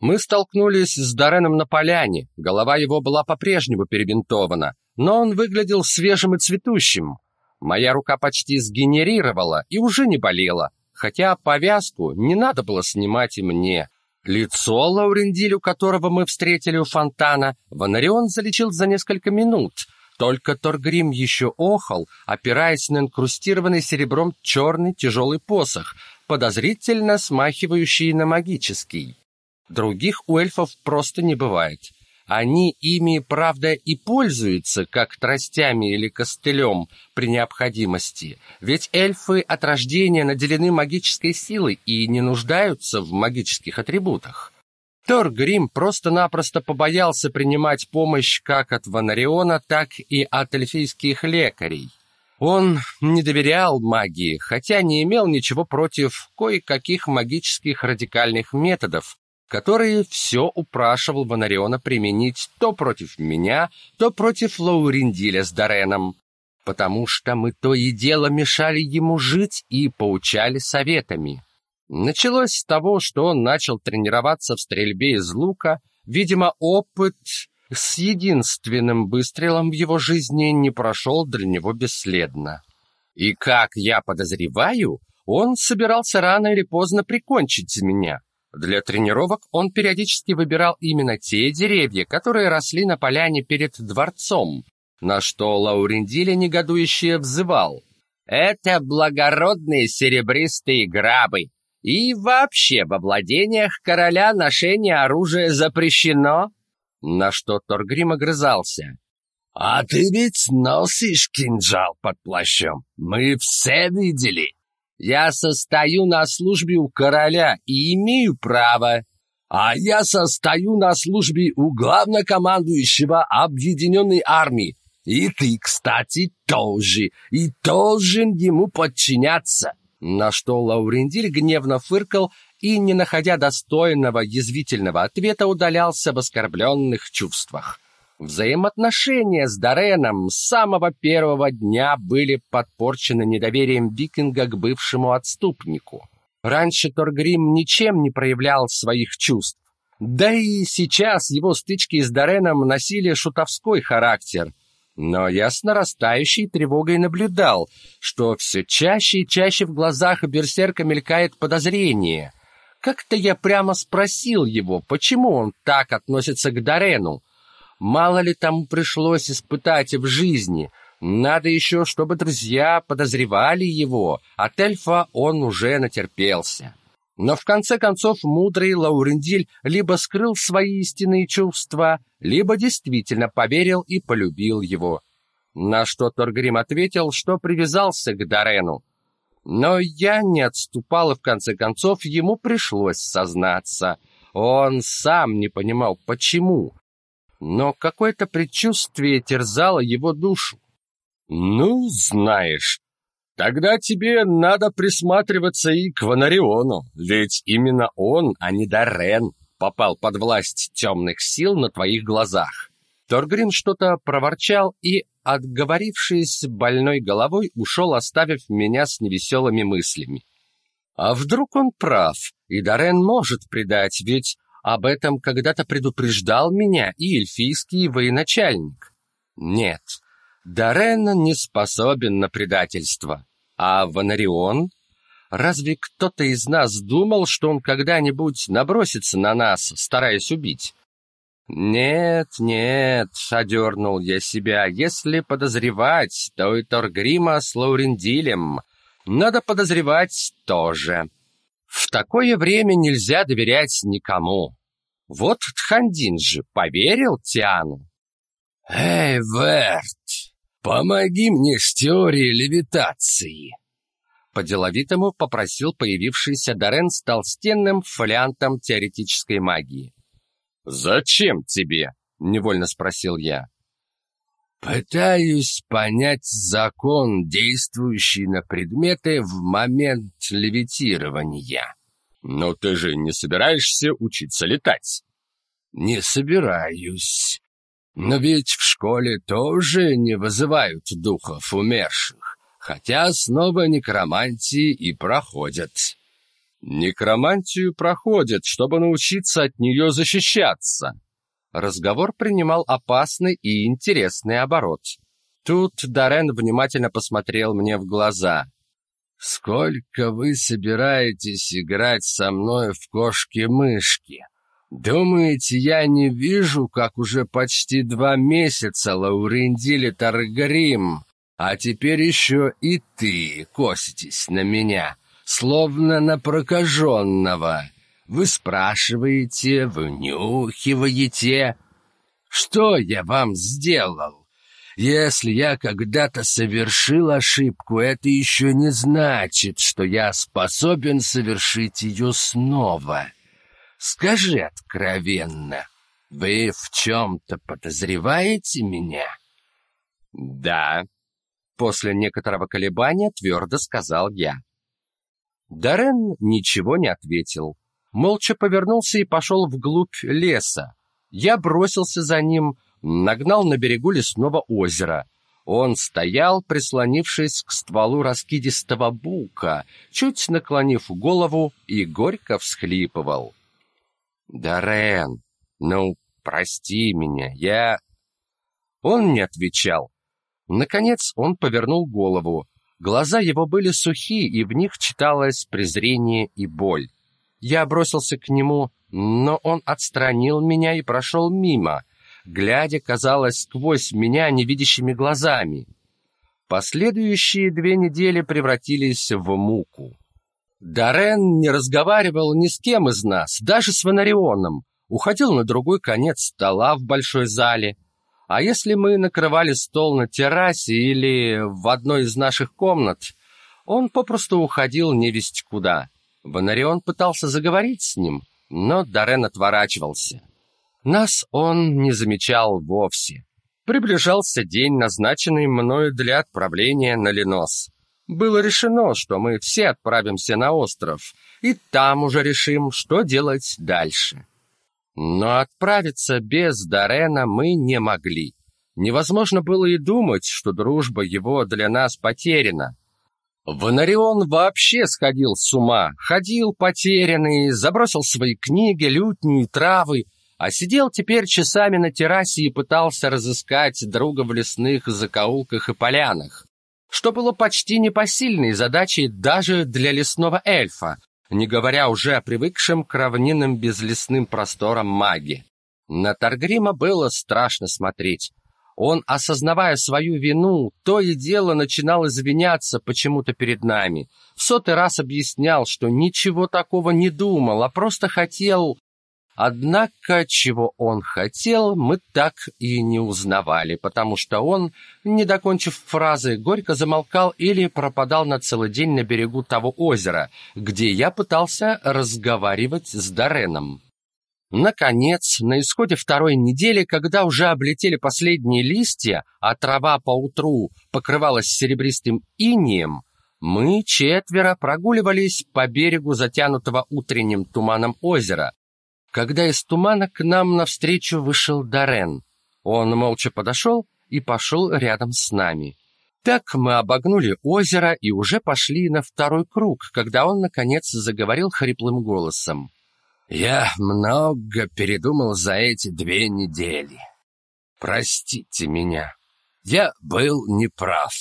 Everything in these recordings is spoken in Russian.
Мы столкнулись с Дареном на поляне. Голова его была по-прежнему перебинтована, но он выглядел свежим и цветущим. Моя рука почти сгенерировала и уже не болела, хотя повязку не надо было снимать и мне. Лицо Лаурендилю, которого мы встретили у фонтана, Ванарион залечил за несколько минут. Только Торгрим еще охал, опираясь на инкрустированный серебром черный тяжелый посох, подозрительно смахивающий на магический. Других у эльфов просто не бывает. Они ими, правда, и пользуются, как тростями или костылем при необходимости, ведь эльфы от рождения наделены магической силой и не нуждаются в магических атрибутах. Тор Грим просто-напросто побоялся принимать помощь как от Ванариона, так и от эльфийских лекарей. Он не доверял магии, хотя не имел ничего против кое-каких магических радикальных методов, который все упрашивал Ванариона применить то против меня, то против Лаурендиля с Дареном, потому что мы то и дело мешали ему жить и поучали советами. Началось с того, что он начал тренироваться в стрельбе из лука, видимо, опыт с единственным выстрелом в его жизни не прошел для него бесследно. И как я подозреваю, он собирался рано или поздно прикончить меня. Для тренировок он периодически выбирал именно те деревья, которые росли на поляне перед дворцом, на что Лаурендиля негодующе взывал. «Это благородные серебристые грабы, и вообще во владениях короля ношение оружия запрещено?» На что Торгрим огрызался. «А ты ведь носишь кинжал под плащом, мы все видели!» Я состою на службе у короля и имею право. А я состою на службе у главнокомандующего объединенной армии. И ты, кстати, тоже, и должен ему подчиняться. На что Лаурендиль гневно фыркал и, не находя достойного язвительного ответа, удалялся в оскорбленных чувствах. Взаимоотношения с Дареном с самого первого дня были подпорчены недоверием викинга к бывшему отступнику. Раньше Торгрим ничем не проявлял своих чувств. Да и сейчас его стычки с Дареном носили шутовской характер. Но я с нарастающей тревогой наблюдал, что все чаще и чаще в глазах берсерка мелькает подозрение. Как-то я прямо спросил его, почему он так относится к Дарену, Мало ли тому пришлось испытать в жизни. Надо еще, чтобы друзья подозревали его. От эльфа он уже натерпелся. Но в конце концов мудрый Лаурендиль либо скрыл свои истинные чувства, либо действительно поверил и полюбил его. На что Торгрим ответил, что привязался к Дарену. Но я не отступал, и в конце концов ему пришлось сознаться. Он сам не понимал, почему но какое-то предчувствие терзало его душу. «Ну, знаешь, тогда тебе надо присматриваться и к Ванариону, ведь именно он, а не Дарен, попал под власть темных сил на твоих глазах». Торгрин что-то проворчал и, отговорившись больной головой, ушел, оставив меня с невеселыми мыслями. А вдруг он прав, и Дарен может предать, ведь об этом когда-то предупреждал меня и эльфийский военачальник. Нет, Дарен не способен на предательство. А Ванарион? Разве кто-то из нас думал, что он когда-нибудь набросится на нас, стараясь убить? «Нет, нет», — одернул я себя, — «если подозревать, то и Торгрима с Лаурендилем. Надо подозревать тоже. В такое время нельзя доверять никому. Вот Тхандин же поверил Тиану. «Эй, Верт, помоги мне с теорией левитации!» По-деловитому попросил появившийся Дорен с толстенным фолиантом теоретической магии. «Зачем тебе?» — невольно спросил я. «Пытаюсь понять закон, действующий на предметы в момент левитирования». Но ты же не собираешься учиться летать? Не собираюсь. Но ведь в школе тоже не вызывают духов умерших, хотя основы некромантии и проходят. Некромантию проходят, чтобы научиться от нее защищаться. Разговор принимал опасный и интересный оборот. Тут Дарен внимательно посмотрел мне в глаза. «Сколько вы собираетесь играть со мной в кошки-мышки? Думаете, я не вижу, как уже почти два месяца Лаурендили Таргарим, а теперь еще и ты коситесь на меня, словно на прокаженного?» Вы спрашиваете, вынюхиваете. Что я вам сделал? Если я когда-то совершил ошибку, это еще не значит, что я способен совершить ее снова. Скажи откровенно, вы в чем-то подозреваете меня? Да. После некоторого колебания твердо сказал я. Даррен ничего не ответил молча повернулся и пошел вглубь леса. Я бросился за ним, нагнал на берегу лесного озера. Он стоял, прислонившись к стволу раскидистого бука, чуть наклонив голову и горько всхлипывал. «Дарен, ну, прости меня, я...» Он не отвечал. Наконец он повернул голову. Глаза его были сухи, и в них читалось презрение и боль. Я бросился к нему, но он отстранил меня и прошел мимо, глядя, казалось, сквозь меня невидящими глазами. Последующие две недели превратились в муку. Дарен не разговаривал ни с кем из нас, даже с Ванарионом, уходил на другой конец стола в большой зале. А если мы накрывали стол на террасе или в одной из наших комнат, он попросту уходил невесть куда. Бонарион пытался заговорить с ним, но Дарен отворачивался. Нас он не замечал вовсе. Приближался день, назначенный мною для отправления на Ленос. Было решено, что мы все отправимся на остров, и там уже решим, что делать дальше. Но отправиться без Дарена мы не могли. Невозможно было и думать, что дружба его для нас потеряна. Вонарион вообще сходил с ума, ходил потерянный, забросил свои книги, лютни травы, а сидел теперь часами на террасе и пытался разыскать друга в лесных закоулках и полянах, что было почти непосильной задачей даже для лесного эльфа, не говоря уже о привыкшем к равнинным безлесным просторам маги. На Таргрима было страшно смотреть. Он, осознавая свою вину, то и дело начинал извиняться почему-то перед нами. В сотый раз объяснял, что ничего такого не думал, а просто хотел... Однако, чего он хотел, мы так и не узнавали, потому что он, не докончив фразы, горько замолкал или пропадал на целый день на берегу того озера, где я пытался разговаривать с Дареном. Наконец, на исходе второй недели, когда уже облетели последние листья, а трава поутру покрывалась серебристым инеем, мы четверо прогуливались по берегу затянутого утренним туманом озера, когда из тумана к нам навстречу вышел Дарен. Он молча подошел и пошел рядом с нами. Так мы обогнули озеро и уже пошли на второй круг, когда он, наконец, заговорил хриплым голосом. Я много передумал за эти две недели. Простите меня. Я был неправ.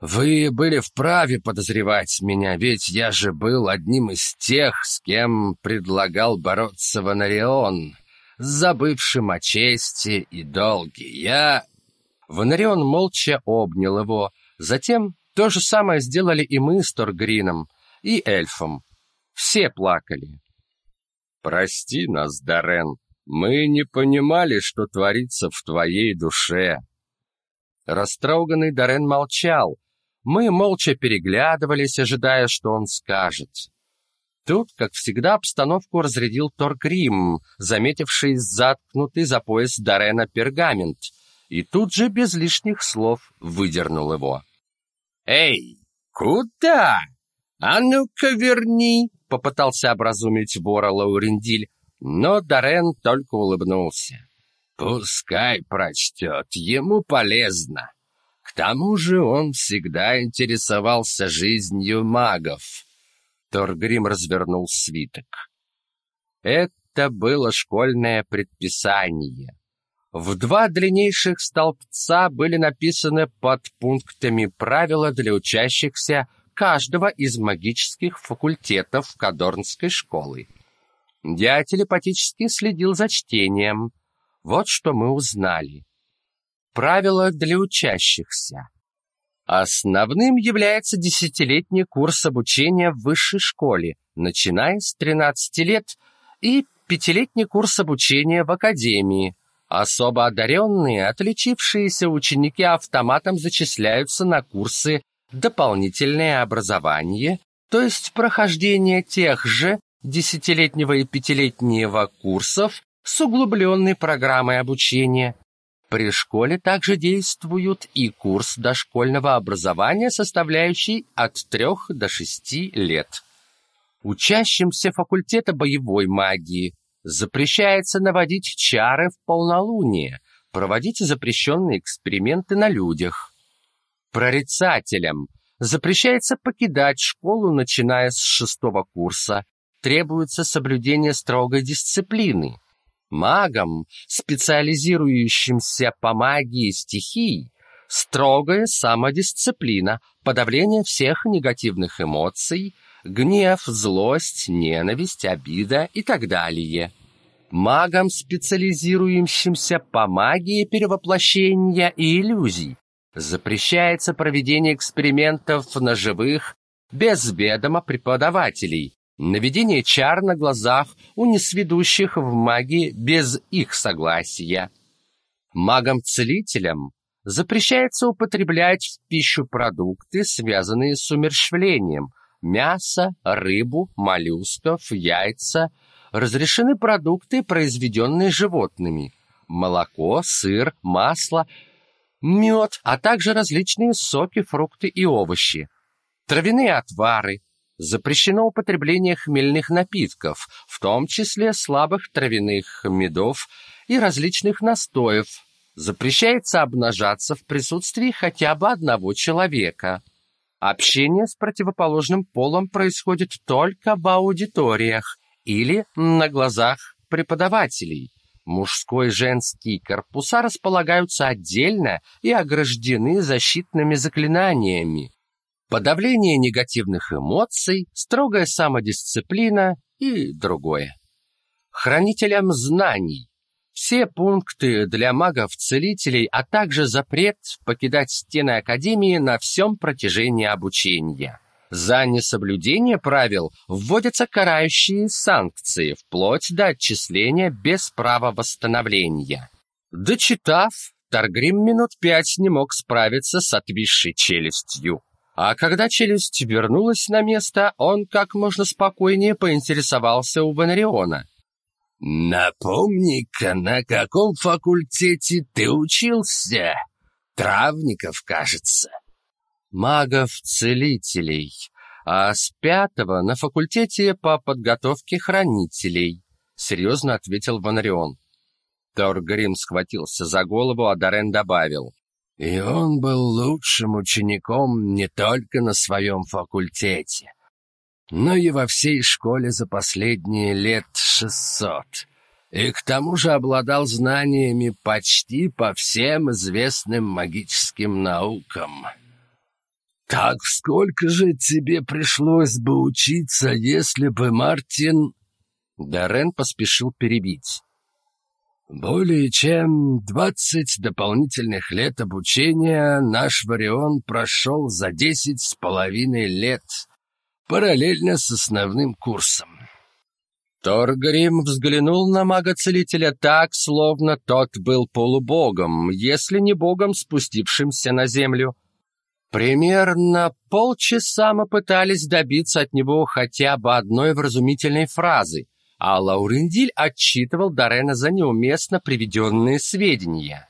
Вы были вправе подозревать меня, ведь я же был одним из тех, с кем предлагал бороться Ванарион, забывшим о чести и долге. Я... Ванарион молча обнял его. Затем то же самое сделали и мы с Торгрином, и эльфом. Все плакали. Прости нас, Дарен, мы не понимали, что творится в твоей душе. Растроганный Дарен молчал. Мы молча переглядывались, ожидая, что он скажет. Тут, как всегда, обстановку разрядил Торгрим, заметивший заткнутый за пояс Дарена пергамент, и тут же без лишних слов выдернул его. «Эй, куда? А ну-ка верни!» — попытался образумить вора Лаурендиль, но Дорен только улыбнулся. «Пускай прочтет, ему полезно. К тому же он всегда интересовался жизнью магов». Торгрим развернул свиток. Это было школьное предписание. В два длиннейших столбца были написаны под пунктами правила для учащихся каждого из магических факультетов Кадорнской школы. Я телепатически следил за чтением. Вот что мы узнали. Правила для учащихся. Основным является десятилетний курс обучения в высшей школе, начиная с 13 лет, и пятилетний курс обучения в академии. Особо одаренные, отличившиеся ученики автоматом зачисляются на курсы «Дополнительное образование», то есть прохождение тех же десятилетнего и пятилетнего курсов с углубленной программой обучения. При школе также действует и курс дошкольного образования, составляющий от 3 до 6 лет. Учащимся факультета боевой магии запрещается наводить чары в полнолуние, проводить запрещенные эксперименты на людях. Прорицателям запрещается покидать школу, начиная с шестого курса, требуется соблюдение строгой дисциплины. Магам, специализирующимся по магии стихий, строгая самодисциплина, подавление всех негативных эмоций, гнев, злость, ненависть, обида и так далее. Магам, специализирующимся по магии перевоплощения и иллюзий, запрещается проведение экспериментов на живых без ведома преподавателей, наведение чар на глазах у несведущих в магии без их согласия. Магам-целителям запрещается употреблять в пищу продукты, связанные с умерщвлением, мясо, рыбу, моллюсков, яйца. Разрешены продукты, произведенные животными, молоко, сыр, масло, мед, а также различные соки, фрукты и овощи. Травяные отвары, Запрещено употребление хмельных напитков, в том числе слабых травяных медов и различных настоев. Запрещается обнажаться в присутствии хотя бы одного человека. Общение с противоположным полом происходит только в аудиториях или на глазах преподавателей. Мужской и женский корпуса располагаются отдельно и ограждены защитными заклинаниями подавление негативных эмоций, строгая самодисциплина и другое. Хранителям знаний. Все пункты для магов-целителей, а также запрет покидать стены Академии на всем протяжении обучения. За несоблюдение правил вводятся карающие санкции, вплоть до отчисления без права восстановления. Дочитав, Таргрим минут пять не мог справиться с отвисшей челюстью. А когда челюсть вернулась на место, он как можно спокойнее поинтересовался у Ванариона. «Напомни-ка, на каком факультете ты учился? Травников, кажется». «Магов-целителей, а с пятого на факультете по подготовке хранителей», — серьезно ответил Ванарион. Торгрим схватился за голову, а Дорен добавил. И он был лучшим учеником не только на своем факультете, но и во всей школе за последние лет шестьсот. И к тому же обладал знаниями почти по всем известным магическим наукам. Так сколько же тебе пришлось бы учиться, если бы Мартин... Дорен поспешил перебить. Более чем двадцать дополнительных лет обучения наш Варион прошел за десять с половиной лет, параллельно с основным курсом. Торгрим взглянул на мага-целителя так, словно тот был полубогом, если не богом, спустившимся на землю. Примерно полчаса мы пытались добиться от него хотя бы одной вразумительной фразы — а Лаурендиль отчитывал Дарена за неуместно приведенные сведения.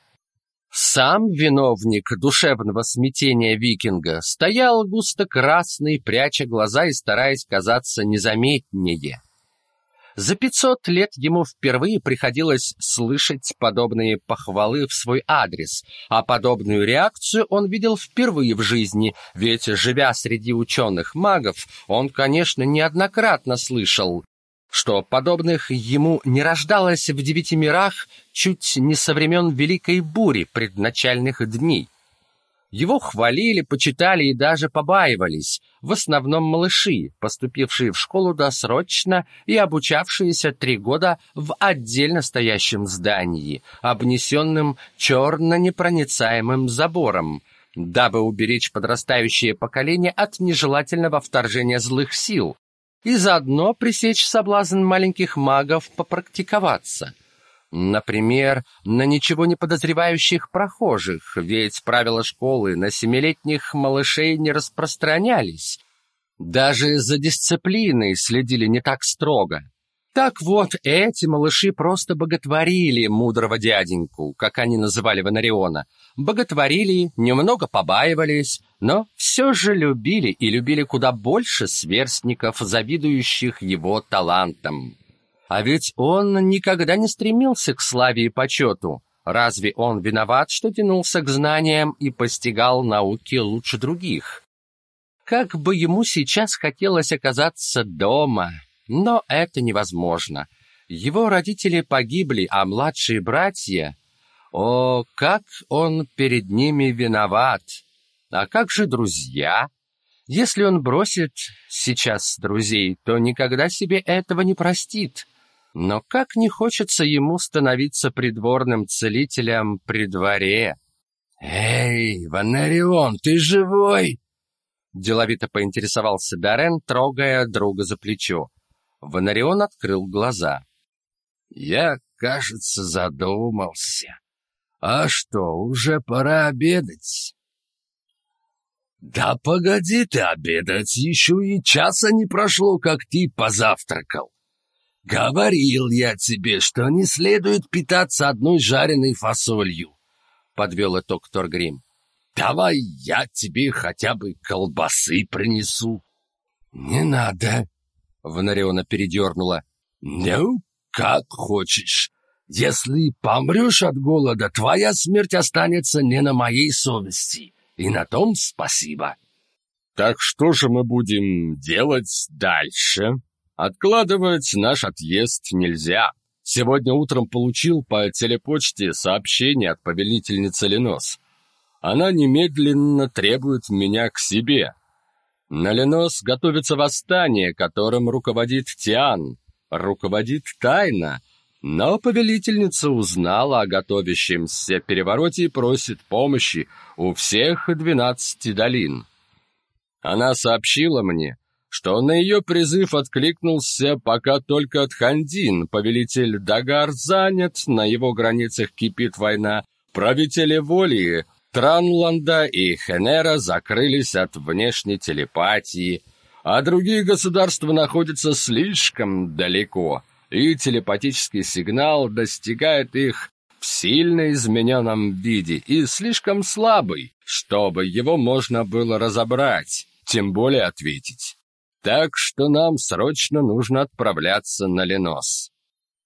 Сам виновник душевного смятения викинга стоял густо красный, пряча глаза и стараясь казаться незаметнее. За пятьсот лет ему впервые приходилось слышать подобные похвалы в свой адрес, а подобную реакцию он видел впервые в жизни, ведь, живя среди ученых-магов, он, конечно, неоднократно слышал, что подобных ему не рождалось в девяти мирах чуть не со времен Великой Бури предначальных дней. Его хвалили, почитали и даже побаивались, в основном малыши, поступившие в школу досрочно и обучавшиеся три года в отдельно стоящем здании, обнесенном черно-непроницаемым забором, дабы уберечь подрастающее поколение от нежелательного вторжения злых сил. И заодно пресечь соблазн маленьких магов попрактиковаться – Например, на ничего не подозревающих прохожих, ведь правила школы на семилетних малышей не распространялись. Даже за дисциплиной следили не так строго. Так вот, эти малыши просто боготворили мудрого дяденьку, как они называли Ванариона. Боготворили, немного побаивались, но все же любили и любили куда больше сверстников, завидующих его талантам. А ведь он никогда не стремился к славе и почету. Разве он виноват, что тянулся к знаниям и постигал науки лучше других? Как бы ему сейчас хотелось оказаться дома, но это невозможно. Его родители погибли, а младшие братья... О, как он перед ними виноват! А как же друзья? Если он бросит сейчас друзей, то никогда себе этого не простит. Но как не хочется ему становиться придворным целителем при дворе. «Эй, Ванарион, ты живой?» Деловито поинтересовался Дарен, трогая друга за плечо. Ванарион открыл глаза. «Я, кажется, задумался. А что, уже пора обедать?» «Да погоди ты обедать, еще и часа не прошло, как ты позавтракал. «Говорил я тебе, что не следует питаться одной жареной фасолью», — подвел итог Торгрим. «Давай я тебе хотя бы колбасы принесу». «Не надо», — Ванариона передернула. «Ну, как хочешь. Если помрешь от голода, твоя смерть останется не на моей совести, и на том спасибо». «Так что же мы будем делать дальше?» Откладывать наш отъезд нельзя. Сегодня утром получил по телепочте сообщение от повелительницы Ленос. Она немедленно требует меня к себе. На Ленос готовится восстание, которым руководит Тиан. Руководит тайно, но повелительница узнала о готовящемся перевороте и просит помощи у всех двенадцати долин. Она сообщила мне, что на ее призыв откликнулся пока только Тхандин, повелитель Дагар занят, на его границах кипит война, правители воли Транланда и Хенера закрылись от внешней телепатии, а другие государства находятся слишком далеко, и телепатический сигнал достигает их в сильно измененном виде и слишком слабый, чтобы его можно было разобрать, тем более ответить. Так что нам срочно нужно отправляться на Ленос.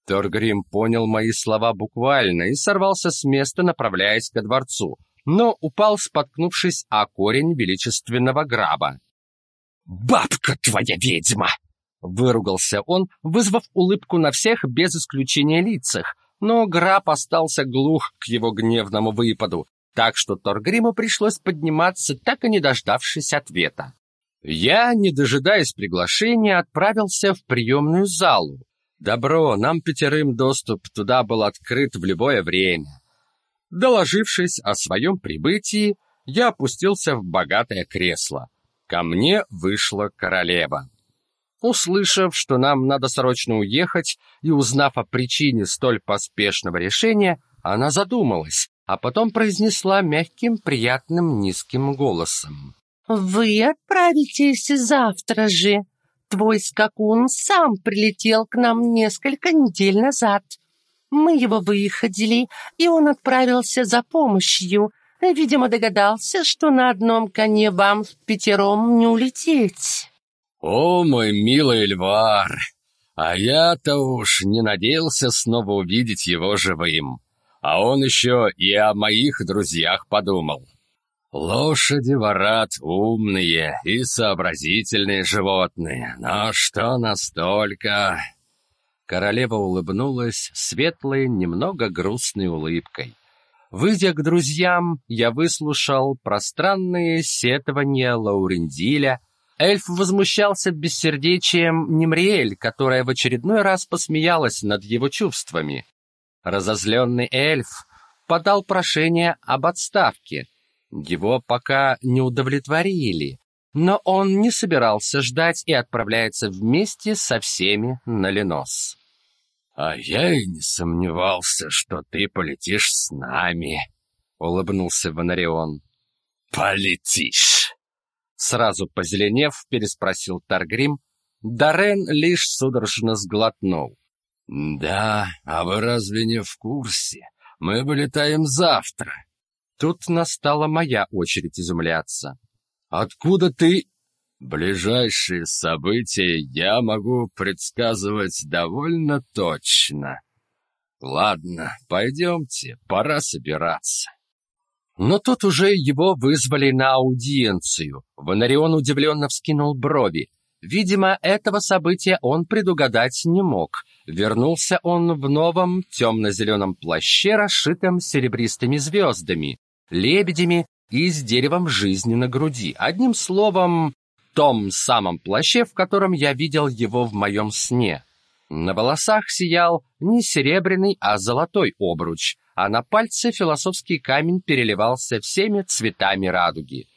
Торгрим понял мои слова буквально и сорвался с места, направляясь ко дворцу, но упал, споткнувшись о корень величественного граба. «Бабка твоя ведьма!» Выругался он, вызвав улыбку на всех без исключения лицах, но граб остался глух к его гневному выпаду, так что Торгриму пришлось подниматься, так и не дождавшись ответа. Я, не дожидаясь приглашения, отправился в приемную залу. Добро, нам пятерым доступ туда был открыт в любое время. Доложившись о своем прибытии, я опустился в богатое кресло. Ко мне вышла королева. Услышав, что нам надо срочно уехать, и узнав о причине столь поспешного решения, она задумалась, а потом произнесла мягким, приятным низким голосом. «Вы отправитесь завтра же. Твой скакун сам прилетел к нам несколько недель назад. Мы его выходили, и он отправился за помощью. Видимо, догадался, что на одном коне вам в пятером не улететь». «О, мой милый Эльвар, А я-то уж не надеялся снова увидеть его живым. А он еще и о моих друзьях подумал. Лошади ворат умные и сообразительные животные, но что настолько... Королева улыбнулась светлой, немного грустной улыбкой. Выйдя к друзьям, я выслушал пространные сетования Лаурендиля. Эльф возмущался бессердечием Немриэль, которая в очередной раз посмеялась над его чувствами. Разозленный эльф подал прошение об отставке. Его пока не удовлетворили, но он не собирался ждать и отправляется вместе со всеми на Ленос. «А я и не сомневался, что ты полетишь с нами», — улыбнулся Ванарион. «Полетишь!» Сразу позеленев, переспросил Таргрим. Дарен лишь судорожно сглотнул. «Да, а вы разве не в курсе? Мы вылетаем завтра». Тут настала моя очередь изумляться. «Откуда ты...» Ближайшие события я могу предсказывать довольно точно. Ладно, пойдемте, пора собираться. Но тут уже его вызвали на аудиенцию. Вонарион удивленно вскинул брови. Видимо, этого события он предугадать не мог. Вернулся он в новом темно-зеленом плаще, расшитом серебристыми звездами, лебедями и с деревом жизни на груди. Одним словом, том самом плаще, в котором я видел его в моем сне. На волосах сиял не серебряный, а золотой обруч, а на пальце философский камень переливался всеми цветами радуги.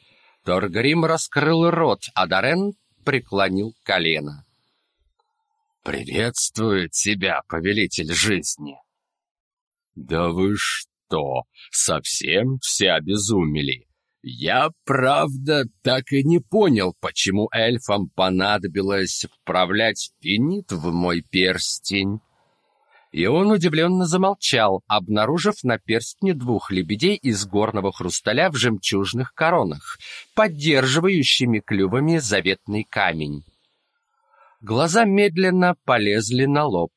Торгрим раскрыл рот, а Дарен преклонил колено. «Приветствую тебя, повелитель жизни!» «Да вы что, совсем все обезумели?» Я, правда, так и не понял, почему эльфам понадобилось вправлять финит в мой перстень. И он удивленно замолчал, обнаружив на перстне двух лебедей из горного хрусталя в жемчужных коронах, поддерживающими клювами заветный камень. Глаза медленно полезли на лоб.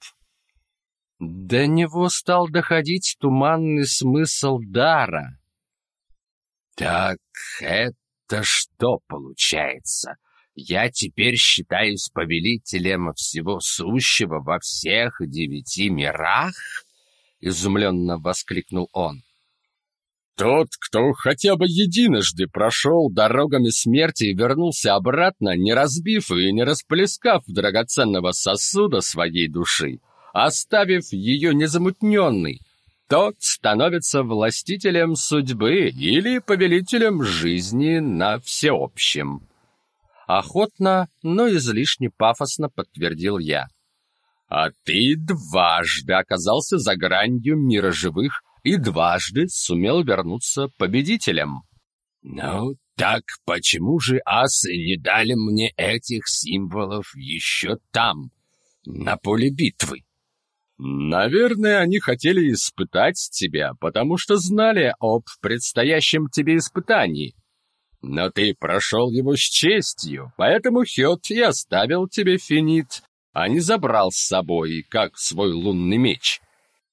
До него стал доходить туманный смысл дара — так это что получается? Я теперь считаюсь повелителем всего сущего во всех девяти мирах? Изумленно воскликнул он. Тот, кто хотя бы единожды прошел дорогами смерти и вернулся обратно, не разбив и не расплескав драгоценного сосуда своей души, оставив ее незамутненной, тот становится властителем судьбы или повелителем жизни на всеобщем. Охотно, но излишне пафосно подтвердил я. А ты дважды оказался за гранью мира живых и дважды сумел вернуться победителем. Ну, так почему же асы не дали мне этих символов еще там, на поле битвы? Наверное, они хотели испытать тебя, потому что знали об предстоящем тебе испытании. Но ты прошел его с честью, поэтому Хёд и оставил тебе финит, а не забрал с собой, как свой лунный меч.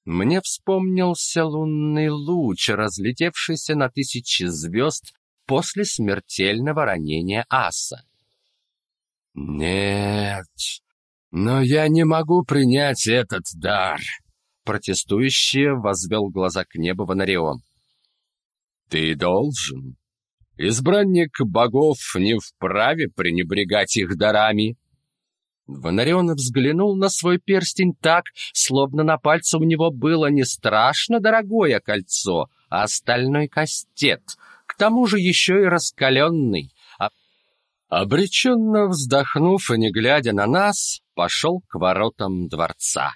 Мне вспомнился лунный луч, разлетевшийся на тысячи звезд после смертельного ранения аса. Нет, но я не могу принять этот дар, протестующий возвел глаза к небу Ванарион. Ты должен. Избранник богов не вправе пренебрегать их дарами. Ванарион взглянул на свой перстень так, словно на пальце у него было не страшно дорогое кольцо, а стальной кастет, к тому же еще и раскаленный. Обреченно вздохнув и не глядя на нас, пошел к воротам дворца.